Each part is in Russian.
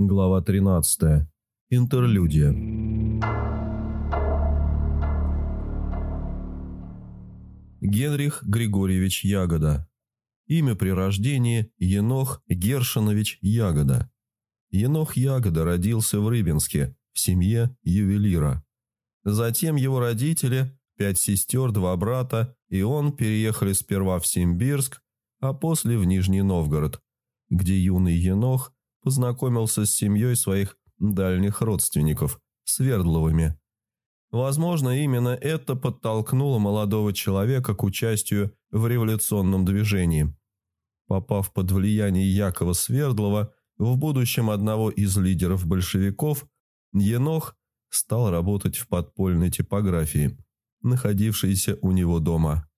Глава 13. Интерлюдия. Генрих Григорьевич Ягода. Имя при рождении Енох Гершинович Ягода. Енох Ягода родился в Рыбинске в семье ювелира. Затем его родители, пять сестер, два брата и он переехали сперва в Симбирск, а после в Нижний Новгород, где юный Енох познакомился с семьей своих дальних родственников, Свердловыми. Возможно, именно это подтолкнуло молодого человека к участию в революционном движении. Попав под влияние Якова Свердлова, в будущем одного из лидеров большевиков, Енох стал работать в подпольной типографии, находившейся у него дома.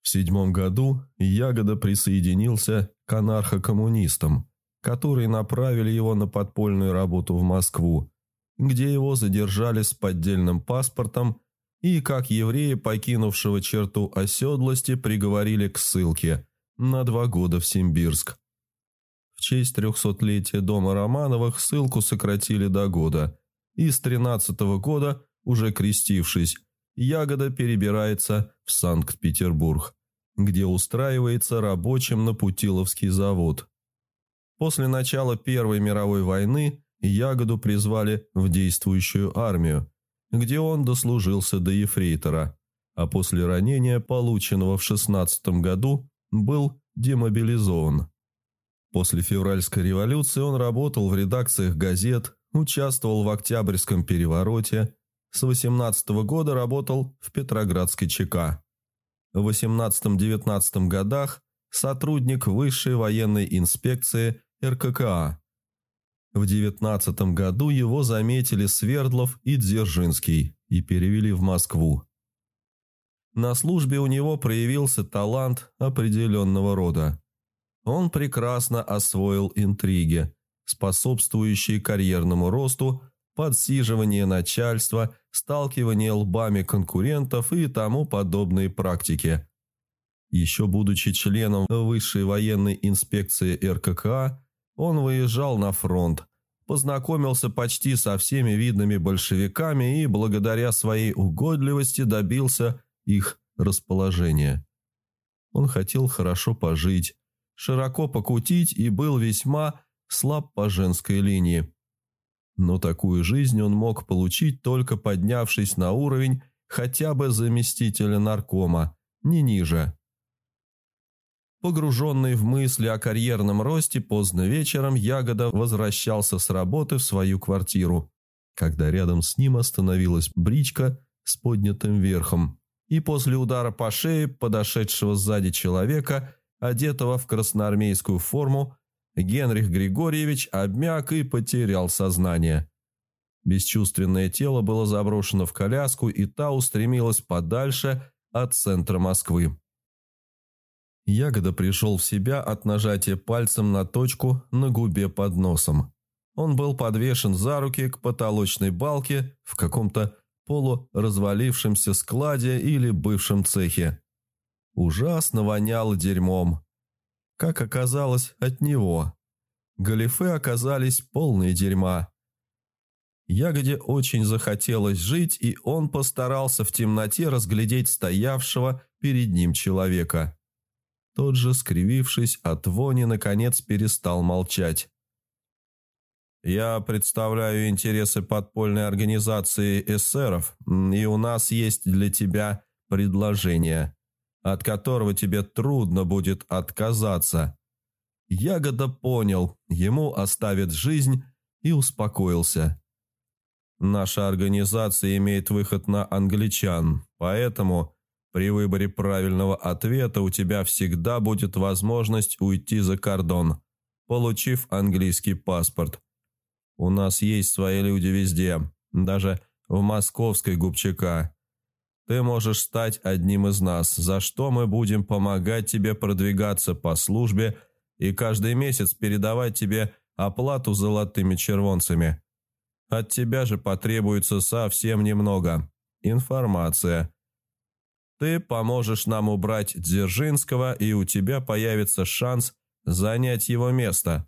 В седьмом году Ягода присоединился к анархокоммунистам, которые направили его на подпольную работу в Москву, где его задержали с поддельным паспортом и, как еврея, покинувшего черту оседлости, приговорили к ссылке на два года в Симбирск. В честь трехсотлетия дома Романовых ссылку сократили до года, и с тринадцатого года, уже крестившись, Ягода перебирается в Санкт-Петербург, где устраивается рабочим на Путиловский завод – После начала Первой мировой войны Ягоду призвали в действующую армию, где он дослужился до ефрейтора, а после ранения, полученного в 16 году, был демобилизован. После февральской революции он работал в редакциях газет, участвовал в Октябрьском перевороте, с 18 года работал в Петроградской ЧК. В 18-19 годах сотрудник Высшей военной инспекции РККА. В девятнадцатом году его заметили Свердлов и Дзержинский и перевели в Москву. На службе у него проявился талант определенного рода. Он прекрасно освоил интриги, способствующие карьерному росту, подсиживание начальства, сталкивание лбами конкурентов и тому подобные практики. Еще будучи членом Высшей военной инспекции РККА, он выезжал на фронт, познакомился почти со всеми видными большевиками и благодаря своей угодливости добился их расположения. Он хотел хорошо пожить, широко покутить и был весьма слаб по женской линии. Но такую жизнь он мог получить только поднявшись на уровень хотя бы заместителя наркома, не ниже. Погруженный в мысли о карьерном росте, поздно вечером Ягода возвращался с работы в свою квартиру, когда рядом с ним остановилась бричка с поднятым верхом, и после удара по шее подошедшего сзади человека, одетого в красноармейскую форму, Генрих Григорьевич обмяк и потерял сознание. Бесчувственное тело было заброшено в коляску, и та устремилась подальше от центра Москвы. Ягода пришел в себя от нажатия пальцем на точку на губе под носом. Он был подвешен за руки к потолочной балке в каком-то полуразвалившемся складе или бывшем цехе. Ужасно воняло дерьмом. Как оказалось, от него. Галифе оказались полные дерьма. Ягоде очень захотелось жить, и он постарался в темноте разглядеть стоявшего перед ним человека. Тот же, скривившись от вони, наконец перестал молчать. «Я представляю интересы подпольной организации эсеров, и у нас есть для тебя предложение, от которого тебе трудно будет отказаться». Ягода понял, ему оставят жизнь и успокоился. «Наша организация имеет выход на англичан, поэтому при выборе правильного ответа у тебя всегда будет возможность уйти за кордон, получив английский паспорт. У нас есть свои люди везде, даже в московской губчака. Ты можешь стать одним из нас, за что мы будем помогать тебе продвигаться по службе и каждый месяц передавать тебе оплату золотыми червонцами. От тебя же потребуется совсем немного. Информация – ты поможешь нам убрать Дзержинского, и у тебя появится шанс занять его место».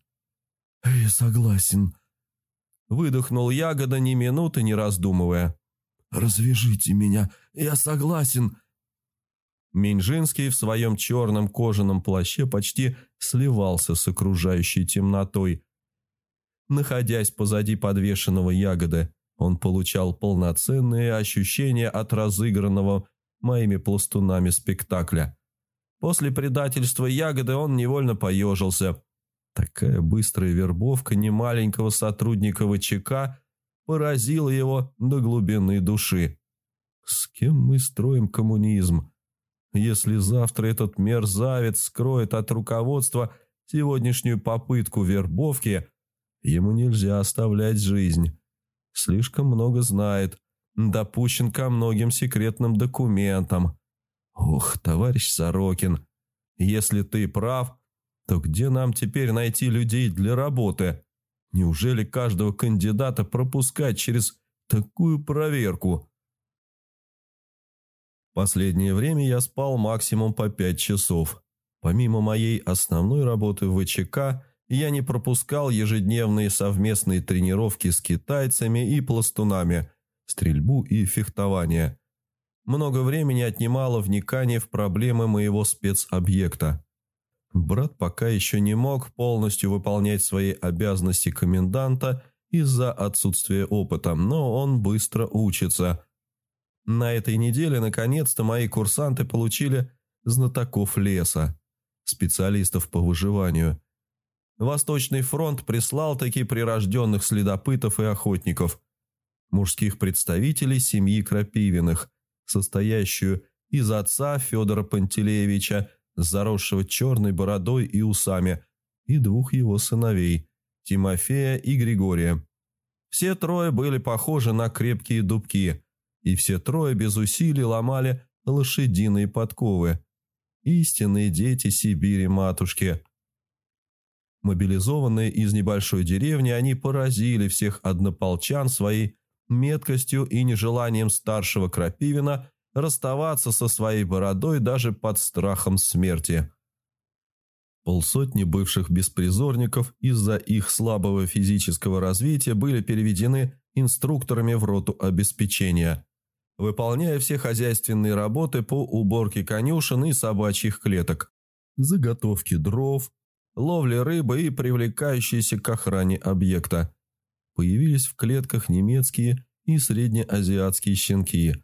«Я согласен», – выдохнул Ягода ни минуты не раздумывая. «Развяжите меня, я согласен». Минжинский в своем черном кожаном плаще почти сливался с окружающей темнотой. Находясь позади подвешенного ягоды, он получал полноценные ощущения от разыгранного моими пластунами спектакля. После предательства ягоды он невольно поежился. Такая быстрая вербовка немаленького сотрудника ВЧК поразила его до глубины души. С кем мы строим коммунизм? Если завтра этот мерзавец скроет от руководства сегодняшнюю попытку вербовки, ему нельзя оставлять жизнь. Слишком много знает, допущен ко многим секретным документам. Ох, товарищ Сорокин, если ты прав, то где нам теперь найти людей для работы? Неужели каждого кандидата пропускать через такую проверку? Последнее время я спал максимум по пять часов. Помимо моей основной работы в ВЧК, я не пропускал ежедневные совместные тренировки с китайцами и пластунами, стрельбу и фехтование. Много времени отнимало вникание в проблемы моего спецобъекта. Брат пока еще не мог полностью выполнять свои обязанности коменданта из-за отсутствия опыта, но он быстро учится. На этой неделе наконец-то мои курсанты получили знатоков леса, специалистов по выживанию. Восточный фронт прислал такие прирожденных следопытов и охотников, мужских представителей семьи Крапивиных, состоящую из отца Федора Пантелеевича, заросшего черной бородой и усами, и двух его сыновей, Тимофея и Григория. Все трое были похожи на крепкие дубки – и все трое без усилий ломали лошадиные подковы. Истинные дети Сибири-матушки. Мобилизованные из небольшой деревни, они поразили всех однополчан своей меткостью и нежеланием старшего Крапивина расставаться со своей бородой даже под страхом смерти. Полсотни бывших беспризорников из-за их слабого физического развития были переведены инструкторами в роту обеспечения выполняя все хозяйственные работы по уборке конюшен и собачьих клеток, заготовке дров, ловле рыбы и привлекающиеся к охране объекта. Появились в клетках немецкие и среднеазиатские щенки.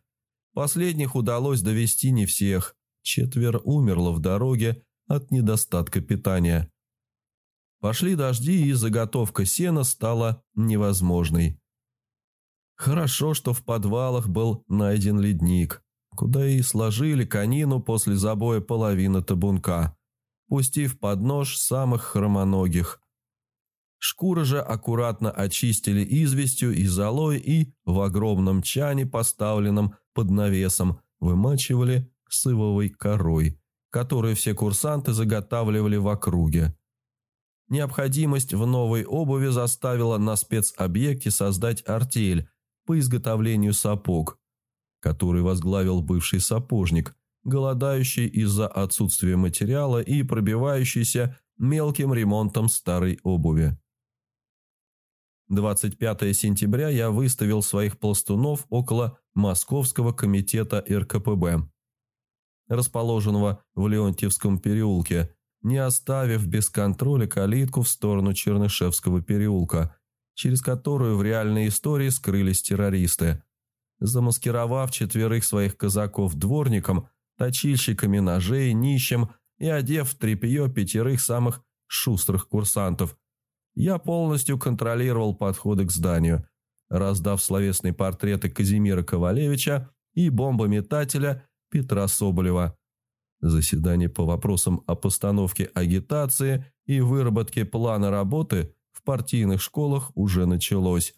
Последних удалось довести не всех, четверо умерло в дороге от недостатка питания. Пошли дожди, и заготовка сена стала невозможной. Хорошо, что в подвалах был найден ледник, куда и сложили конину после забоя половины табунка, пустив под нож самых хромоногих. Шкуры же аккуратно очистили известью и золой и в огромном чане, поставленном под навесом, вымачивали сывовой корой, которую все курсанты заготавливали в округе. Необходимость в новой обуви заставила на спецобъекте создать артель по изготовлению сапог, который возглавил бывший сапожник, голодающий из-за отсутствия материала и пробивающийся мелким ремонтом старой обуви. 25 сентября я выставил своих пластунов около Московского комитета РКПБ, расположенного в Леонтьевском переулке, не оставив без контроля калитку в сторону Чернышевского переулка – через которую в реальной истории скрылись террористы. Замаскировав четверых своих казаков дворником, точильщиками ножей, нищим и одев в тряпье пятерых самых шустрых курсантов, я полностью контролировал подходы к зданию, раздав словесные портреты Казимира Ковалевича и бомбометателя Петра Соболева. Заседание по вопросам о постановке агитации и выработке плана работы – в партийных школах уже началось.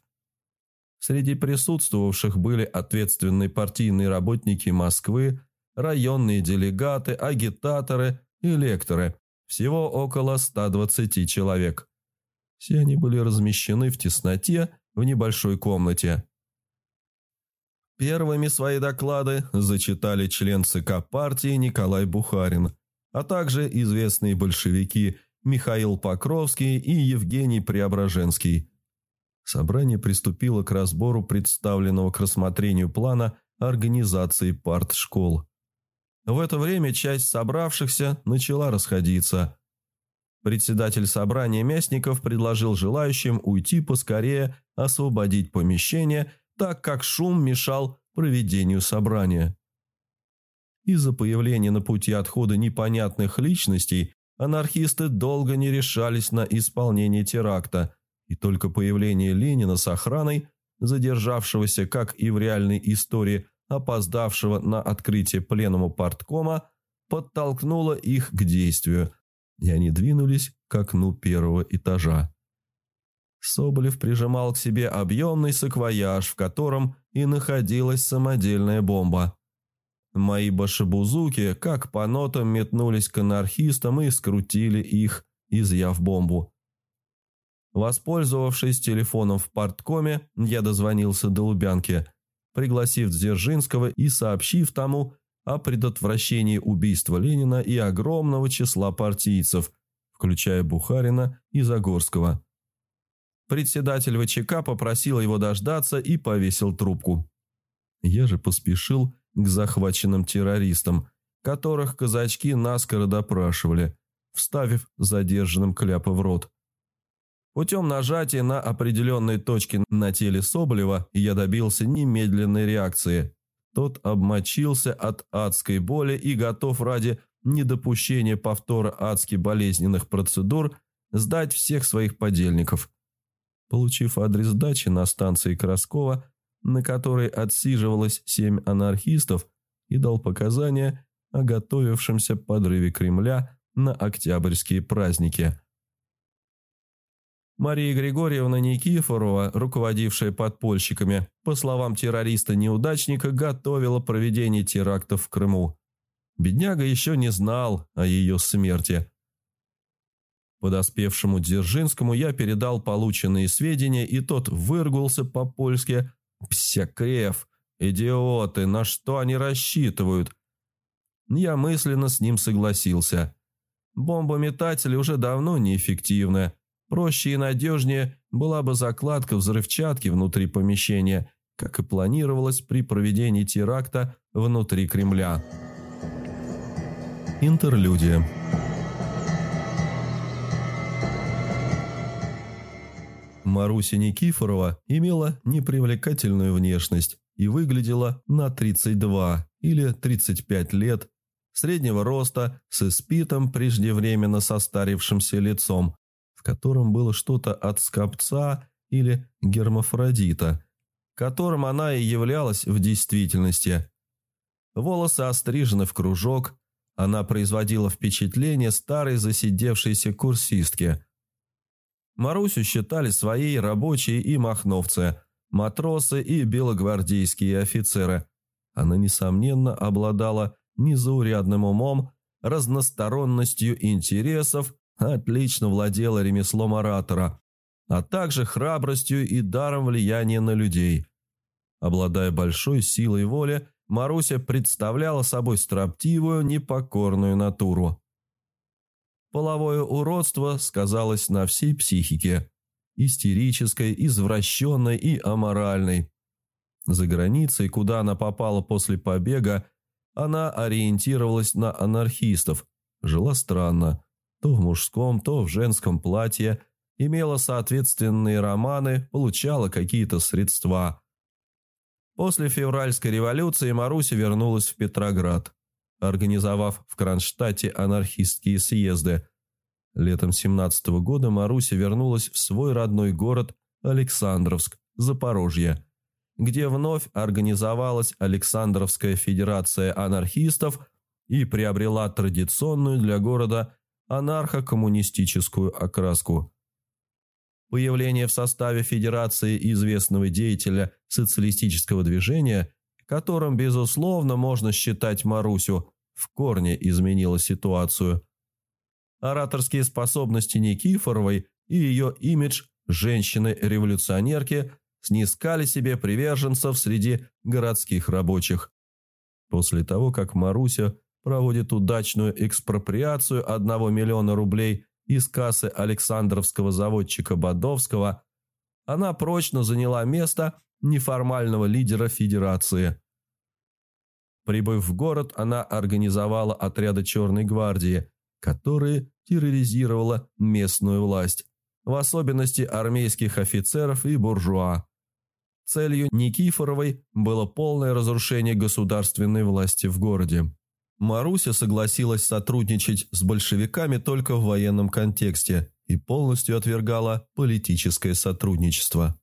Среди присутствовавших были ответственные партийные работники Москвы, районные делегаты, агитаторы и лекторы. Всего около 120 человек. Все они были размещены в тесноте в небольшой комнате. Первыми свои доклады зачитали член ЦК партии Николай Бухарин, а также известные большевики Михаил Покровский и Евгений Преображенский. Собрание приступило к разбору представленного к рассмотрению плана организации партшкол. В это время часть собравшихся начала расходиться. Председатель собрания Мясников предложил желающим уйти поскорее, освободить помещение, так как шум мешал проведению собрания. Из-за появления на пути отхода непонятных личностей анархисты долго не решались на исполнение теракта, и только появление Ленина с охраной, задержавшегося, как и в реальной истории, опоздавшего на открытие пленума парткома, подтолкнуло их к действию, и они двинулись к окну первого этажа. Соболев прижимал к себе объемный саквояж, в котором и находилась самодельная бомба. Мои башебузуки, как по нотам, метнулись к анархистам и скрутили их, изъяв бомбу. Воспользовавшись телефоном в парткоме, я дозвонился до Лубянки, пригласив Дзержинского и сообщив тому о предотвращении убийства Ленина и огромного числа партийцев, включая Бухарина и Загорского. Председатель ВЧК попросил его дождаться и повесил трубку. Я же поспешил к захваченным террористам, которых казачки наскоро допрашивали, вставив задержанным кляпы в рот. Путем нажатия на определенные точки на теле Соболева я добился немедленной реакции. Тот обмочился от адской боли и готов ради недопущения повтора адски болезненных процедур сдать всех своих подельников. Получив адрес дачи на станции Краскова, на которой отсиживалось семь анархистов, и дал показания о готовившемся подрыве Кремля на октябрьские праздники. Мария Григорьевна Никифорова, руководившая подпольщиками, по словам террориста-неудачника, готовила проведение терактов в Крыму. Бедняга еще не знал о ее смерти. Подоспевшему Дзержинскому я передал полученные сведения, и тот выргулся по-польски «Псякрев! Идиоты! На что они рассчитывают?» Я мысленно с ним согласился. Бомбометатели уже давно неэффективны. Проще и надежнее была бы закладка взрывчатки внутри помещения, как и планировалось при проведении теракта внутри Кремля. Интерлюдия Маруся Никифорова имела непривлекательную внешность и выглядела на 32 или 35 лет, среднего роста, с испитым преждевременно состарившимся лицом, котором было что-то от скопца или гермафродита, которым она и являлась в действительности. Волосы острижены в кружок, она производила впечатление старой засидевшейся курсистки – Марусю считали своей рабочие и махновцы, матросы и белогвардейские офицеры. Она, несомненно, обладала незаурядным умом, разносторонностью интересов, отлично владела ремеслом оратора, а также храбростью и даром влияния на людей. Обладая большой силой воли, Маруся представляла собой строптивую, непокорную натуру. Половое уродство сказалось на всей психике. Истерической, извращенной и аморальной. За границей, куда она попала после побега, она ориентировалась на анархистов, жила странно, то в мужском, то в женском платье, имела соответственные романы, получала какие-то средства. После февральской революции Маруся вернулась в Петроград организовав в Кронштадте анархистские съезды. Летом 17 -го года Маруся вернулась в свой родной город Александровск, Запорожье, где вновь организовалась Александровская федерация анархистов и приобрела традиционную для города анархо-коммунистическую окраску. Появление в составе федерации известного деятеля социалистического движения, которым, безусловно, можно считать Марусю, в корне изменила ситуацию. Ораторские способности Никифоровой и ее имидж женщины-революционерки снискали себе приверженцев среди городских рабочих. После того, как Маруся проводит удачную экспроприацию 1 миллиона рублей из кассы Александровского заводчика Бодовского, она прочно заняла место неформального лидера Федерации. Прибыв в город, она организовала отряды Черной гвардии, которые терроризировала местную власть, в особенности армейских офицеров и буржуа. Целью Никифоровой было полное разрушение государственной власти в городе. Маруся согласилась сотрудничать с большевиками только в военном контексте и полностью отвергала политическое сотрудничество.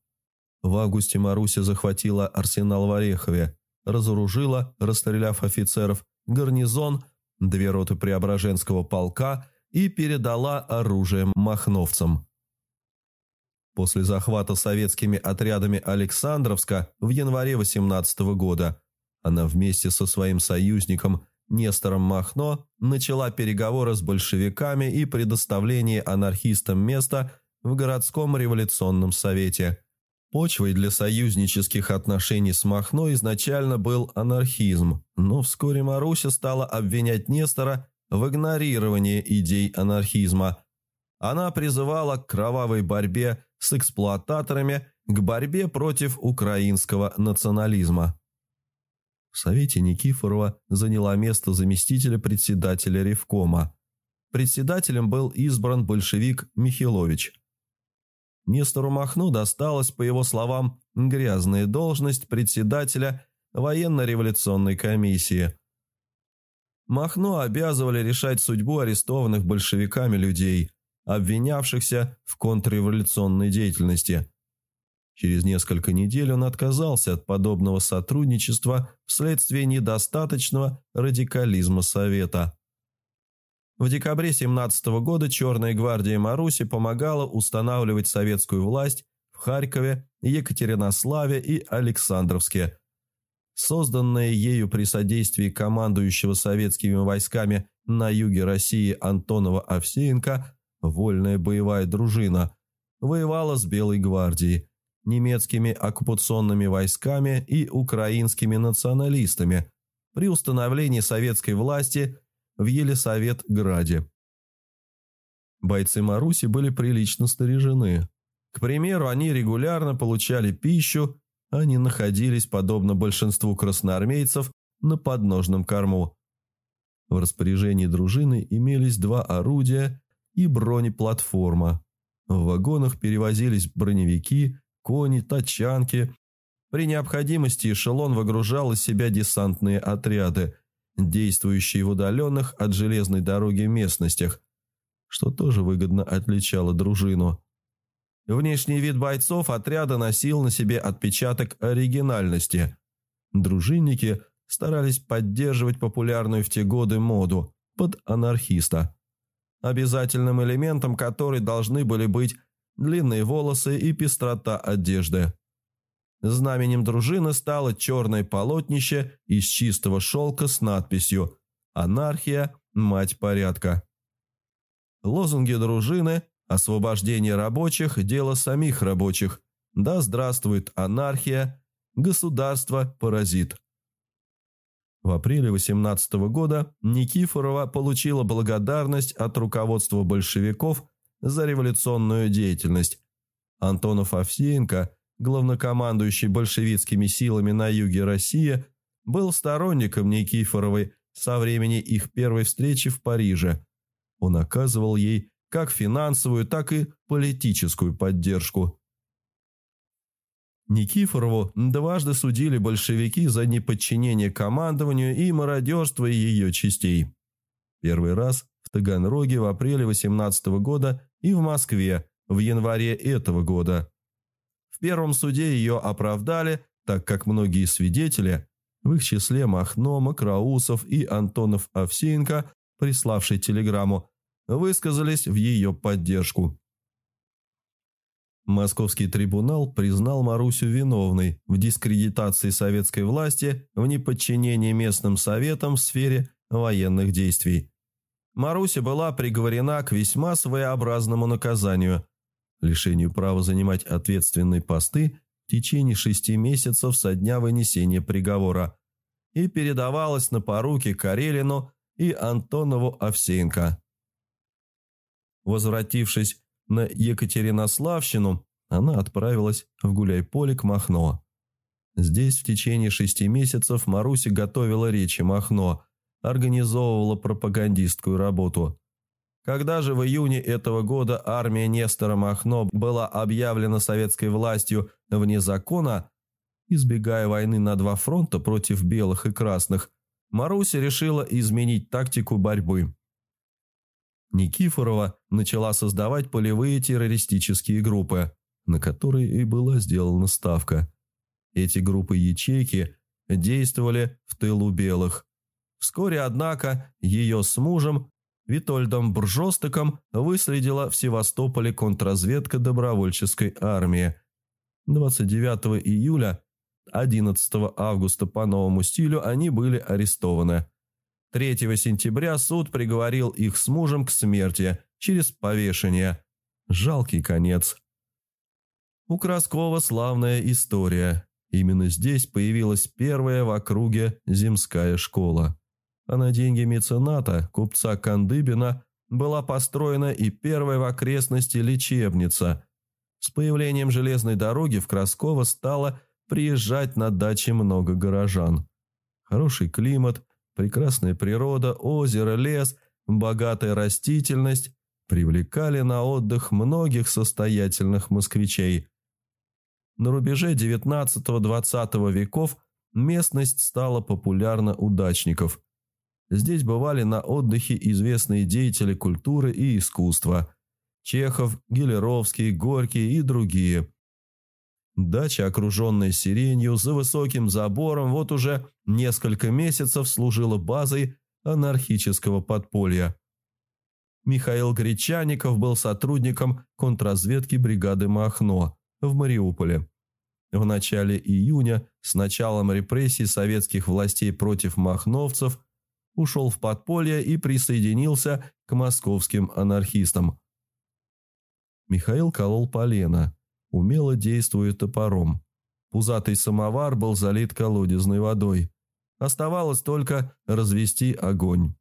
В августе Маруся захватила арсенал в Орехове, разоружила, расстреляв офицеров, гарнизон, две роты Преображенского полка и передала оружие махновцам. После захвата советскими отрядами Александровска в январе 18 года она вместе со своим союзником Нестором Махно начала переговоры с большевиками и предоставление анархистам места в городском революционном совете. Почвой для союзнических отношений с Махно изначально был анархизм, но вскоре Маруся стала обвинять Нестора в игнорировании идей анархизма. Она призывала к кровавой борьбе с эксплуататорами, к борьбе против украинского национализма. В Совете Никифорова заняла место заместителя председателя Ревкома. Председателем был избран большевик Михилович. Нестору Махну досталась, по его словам, грязная должность председателя военно-революционной комиссии. Махно обязывали решать судьбу арестованных большевиками людей, обвинявшихся в контрреволюционной деятельности – Через несколько недель он отказался от подобного сотрудничества вследствие недостаточного радикализма Совета. В декабре 17 года Черная гвардия Маруси помогала устанавливать советскую власть в Харькове, Екатеринославе и Александровске. Созданная ею при содействии командующего советскими войсками на юге России Антонова Овсеенко «Вольная боевая дружина» воевала с Белой гвардией – немецкими оккупационными войсками и украинскими националистами при установлении советской власти в Елисаветграде. Бойцы Маруси были прилично снаряжены. К примеру, они регулярно получали пищу, они находились, подобно большинству красноармейцев, на подножном корму. В распоряжении дружины имелись два орудия и бронеплатформа. В вагонах перевозились броневики кони, тачанки. При необходимости эшелон выгружал из себя десантные отряды, действующие в удаленных от железной дороги местностях, что тоже выгодно отличало дружину. Внешний вид бойцов отряда носил на себе отпечаток оригинальности. Дружинники старались поддерживать популярную в те годы моду под анархиста, обязательным элементом которой должны были быть длинные волосы и пестрота одежды. Знаменем дружины стало черное полотнище из чистого шелка с надписью «Анархия, мать порядка». Лозунги дружины «Освобождение рабочих – дело самих рабочих», «Да здравствует анархия», «Государство – паразит». В апреле 18 года Никифорова получила благодарность от руководства большевиков за революционную деятельность. Антонов Овсеенко, главнокомандующий большевистскими силами на юге России, был сторонником Никифоровой со времени их первой встречи в Париже. Он оказывал ей как финансовую, так и политическую поддержку. Никифорову дважды судили большевики за неподчинение командованию и мародерство ее частей. Первый раз Таганроге в апреле 18 года и в Москве в январе этого года. В первом суде ее оправдали, так как многие свидетели, в их числе Махно, Макраусов и Антонов Овсеенко, приславший телеграмму, высказались в ее поддержку. Московский трибунал признал Марусю виновной в дискредитации советской власти в неподчинении местным советам в сфере военных действий. Маруся была приговорена к весьма своеобразному наказанию – лишению права занимать ответственные посты в течение шести месяцев со дня вынесения приговора и передавалась на поруки Карелину и Антонову Овсеенко. Возвратившись на Екатеринославщину, она отправилась в гуляй-поле к Махно. Здесь в течение шести месяцев Маруся готовила речи Махно, организовывала пропагандистскую работу. Когда же в июне этого года армия Нестора Махно была объявлена советской властью вне закона, избегая войны на два фронта против белых и красных, Маруся решила изменить тактику борьбы. Никифорова начала создавать полевые террористические группы, на которые и была сделана ставка. Эти группы ячейки действовали в тылу белых. Вскоре, однако, ее с мужем Витольдом Бржостыком выследила в Севастополе контрразведка добровольческой армии. 29 июля 11 августа по новому стилю они были арестованы. 3 сентября суд приговорил их с мужем к смерти через повешение. Жалкий конец. У Краскова славная история. Именно здесь появилась первая в округе земская школа. А на деньги мецената, купца Кандыбина, была построена и первая в окрестности лечебница. С появлением железной дороги в Красково стало приезжать на дачи много горожан. Хороший климат, прекрасная природа, озеро, лес, богатая растительность привлекали на отдых многих состоятельных москвичей. На рубеже XIX-XX веков местность стала популярна у дачников. Здесь бывали на отдыхе известные деятели культуры и искусства – Чехов, Гелеровский, Горький и другие – Дача, окруженная сиренью, за высоким забором, вот уже несколько месяцев служила базой анархического подполья. Михаил Гречаников был сотрудником контрразведки бригады Махно в Мариуполе. В начале июня, с началом репрессий советских властей против махновцев, ушел в подполье и присоединился к московским анархистам. Михаил колол полено – умело действуя топором. Пузатый самовар был залит колодезной водой. Оставалось только развести огонь.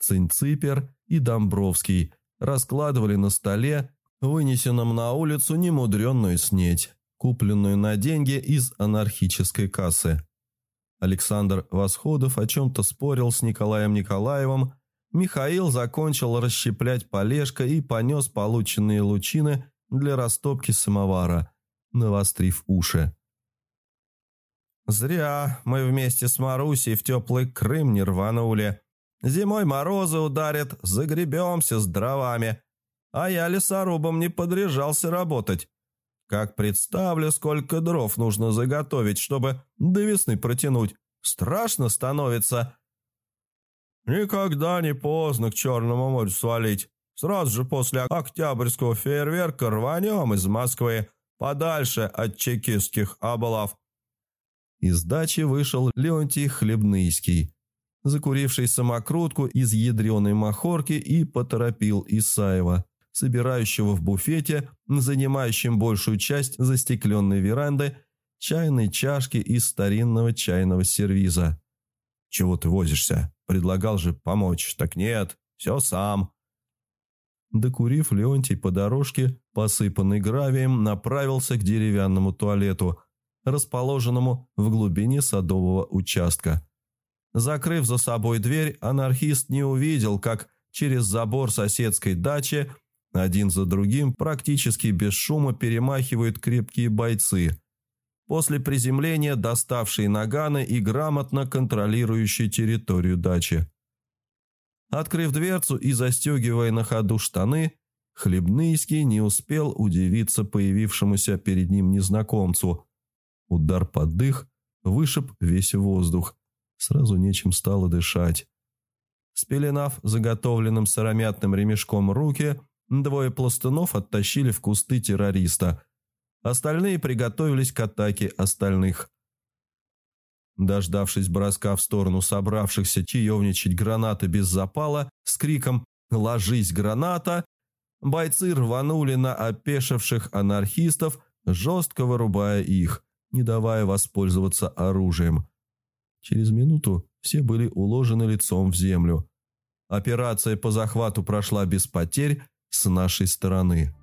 Цинципер и Домбровский раскладывали на столе, вынесенном на улицу немудренную снедь, купленную на деньги из анархической кассы. Александр Восходов о чем-то спорил с Николаем Николаевым, Михаил закончил расщеплять полежка и понес полученные лучины для растопки самовара, навострив уши. «Зря мы вместе с Марусей в теплый Крым не рванули. Зимой морозы ударят, загребемся с дровами. А я лесорубом не подряжался работать. Как представлю, сколько дров нужно заготовить, чтобы до весны протянуть. Страшно становится». «Никогда не поздно к Черному морю свалить. Сразу же после октябрьского фейерверка рванем из Москвы, подальше от чекистских облав. Из дачи вышел Леонтий Хлебныйский, закуривший самокрутку из ядреной махорки и поторопил Исаева, собирающего в буфете, занимающем большую часть застекленной веранды, чайной чашки из старинного чайного сервиза. «Чего ты возишься? Предлагал же помочь. Так нет, все сам». Докурив, Леонтий по дорожке, посыпанной гравием, направился к деревянному туалету, расположенному в глубине садового участка. Закрыв за собой дверь, анархист не увидел, как через забор соседской дачи один за другим практически без шума перемахивают крепкие бойцы, после приземления доставшие наганы и грамотно контролирующие территорию дачи. Открыв дверцу и застегивая на ходу штаны, Хлебныйский не успел удивиться появившемуся перед ним незнакомцу. Удар под дых вышиб весь воздух. Сразу нечем стало дышать. Спеленав заготовленным сыромятным ремешком руки, двое пластунов оттащили в кусты террориста. Остальные приготовились к атаке остальных. Дождавшись броска в сторону собравшихся чаевничать гранаты без запала, с криком «Ложись, граната!» бойцы рванули на опешивших анархистов, жестко вырубая их, не давая воспользоваться оружием. Через минуту все были уложены лицом в землю. Операция по захвату прошла без потерь, с нашей стороны.